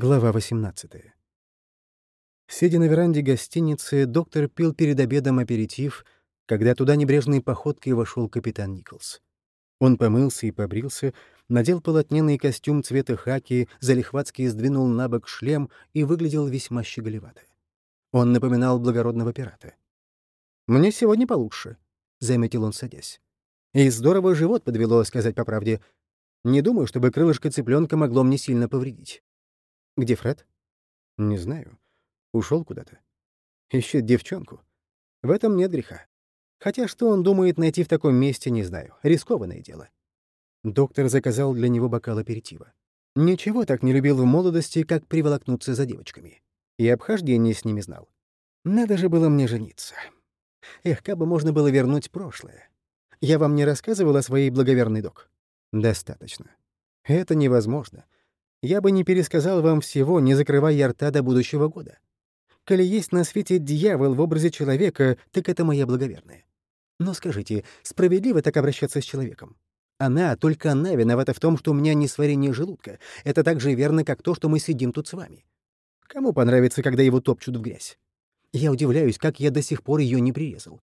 Глава 18. Сидя на веранде гостиницы, доктор пил перед обедом аперитив, когда туда небрежной походкой вошел капитан Николс. Он помылся и побрился, надел полотняный костюм цвета хаки, залихватски сдвинул на бок шлем и выглядел весьма щеголевато. Он напоминал благородного пирата. «Мне сегодня получше», — заметил он, садясь. «И здорово живот подвело, сказать по правде. Не думаю, чтобы крылышко цыпленка могло мне сильно повредить». «Где Фред?» «Не знаю. Ушел куда-то. Ищет девчонку. В этом нет греха. Хотя что он думает найти в таком месте, не знаю. Рискованное дело». Доктор заказал для него бокал аперитива. Ничего так не любил в молодости, как приволокнуться за девочками. И обхождение с ними знал. Надо же было мне жениться. Эх, как бы можно было вернуть прошлое. Я вам не рассказывал о своей благоверной док? Достаточно. Это невозможно я бы не пересказал вам всего, не закрывая рта до будущего года. Коли есть на свете дьявол в образе человека, так это моя благоверная. Но скажите, справедливо так обращаться с человеком? Она, только она виновата в том, что у меня несварение желудка. Это так же верно, как то, что мы сидим тут с вами. Кому понравится, когда его топчут в грязь? Я удивляюсь, как я до сих пор ее не прирезал.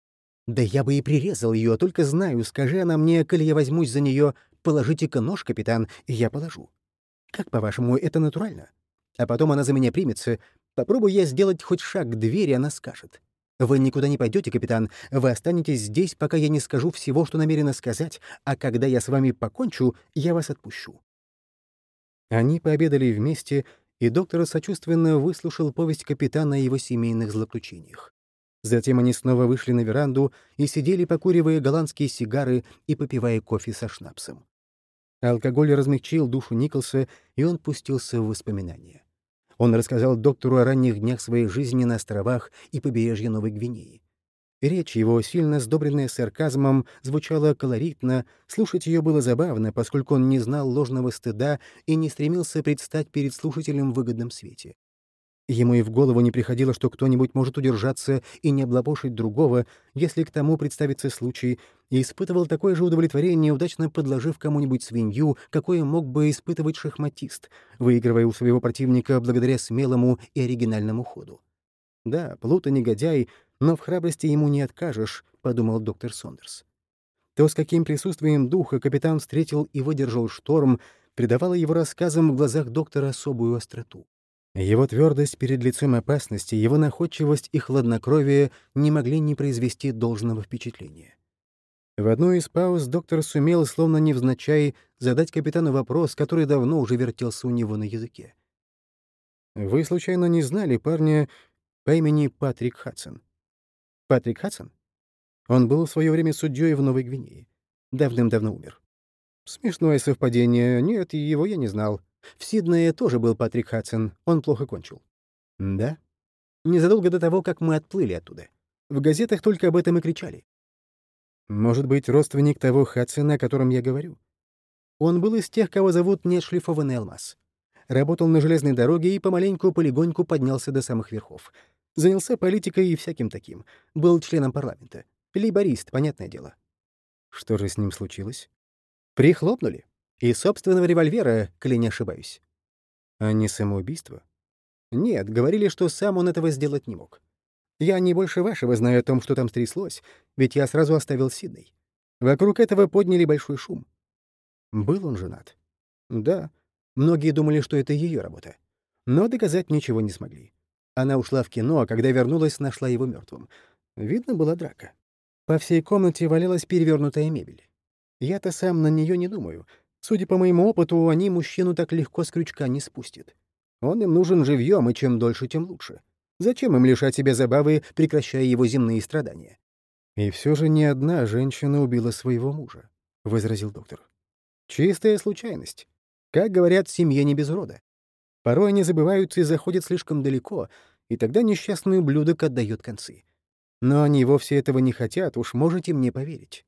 Да я бы и прирезал ее, только знаю, скажи она мне, коли я возьмусь за нее, положите-ка нож, капитан, и я положу. Как, по-вашему, это натурально? А потом она за меня примется. Попробую я сделать хоть шаг к двери, она скажет. Вы никуда не пойдете, капитан. Вы останетесь здесь, пока я не скажу всего, что намерена сказать, а когда я с вами покончу, я вас отпущу». Они пообедали вместе, и доктор сочувственно выслушал повесть капитана о его семейных злоключениях. Затем они снова вышли на веранду и сидели, покуривая голландские сигары и попивая кофе со шнапсом. Алкоголь размягчил душу Николса, и он пустился в воспоминания. Он рассказал доктору о ранних днях своей жизни на островах и побережье Новой Гвинеи. Речь его, сильно сдобренная сарказмом, звучала колоритно, слушать ее было забавно, поскольку он не знал ложного стыда и не стремился предстать перед слушателем в выгодном свете. Ему и в голову не приходило, что кто-нибудь может удержаться и не облапошить другого, если к тому представится случай, и испытывал такое же удовлетворение, удачно подложив кому-нибудь свинью, какое мог бы испытывать шахматист, выигрывая у своего противника благодаря смелому и оригинальному ходу. «Да, Плута негодяй, но в храбрости ему не откажешь», — подумал доктор Сондерс. То, с каким присутствием духа капитан встретил и выдержал шторм, придавало его рассказам в глазах доктора особую остроту. Его твердость перед лицом опасности, его находчивость и хладнокровие не могли не произвести должного впечатления. В одну из пауз доктор сумел, словно невзначай, задать капитану вопрос, который давно уже вертелся у него на языке. «Вы, случайно, не знали парня по имени Патрик Хадсон?» «Патрик Хадсон?» Он был в свое время судьей в Новой Гвинее. Давным-давно умер. Смешное совпадение. Нет, его я не знал. В Сиднее тоже был Патрик Хадсон, он плохо кончил. Да? Незадолго до того, как мы отплыли оттуда. В газетах только об этом и кричали. Может быть, родственник того Хадсона, о котором я говорю? Он был из тех, кого зовут нешлифованный алмаз. Работал на железной дороге и помаленьку-полегоньку поднялся до самых верхов. Занялся политикой и всяким таким. Был членом парламента. Лейборист, понятное дело. Что же с ним случилось? Прихлопнули. И собственного револьвера, коли не ошибаюсь. А не самоубийство? Нет, говорили, что сам он этого сделать не мог. Я не больше вашего знаю о том, что там стряслось, ведь я сразу оставил Сидней. Вокруг этого подняли большой шум. Был он женат? Да. Многие думали, что это ее работа. Но доказать ничего не смогли. Она ушла в кино, а когда вернулась, нашла его мертвым. Видно, была драка. По всей комнате валялась перевернутая мебель. Я-то сам на нее не думаю, Судя по моему опыту, они мужчину так легко с крючка не спустят. Он им нужен живьем, и чем дольше, тем лучше. Зачем им лишать себя забавы, прекращая его земные страдания? «И все же ни одна женщина убила своего мужа», — возразил доктор. «Чистая случайность. Как говорят, семья не без рода. Порой они забываются и заходят слишком далеко, и тогда несчастный ублюдок отдает концы. Но они вовсе этого не хотят, уж можете мне поверить.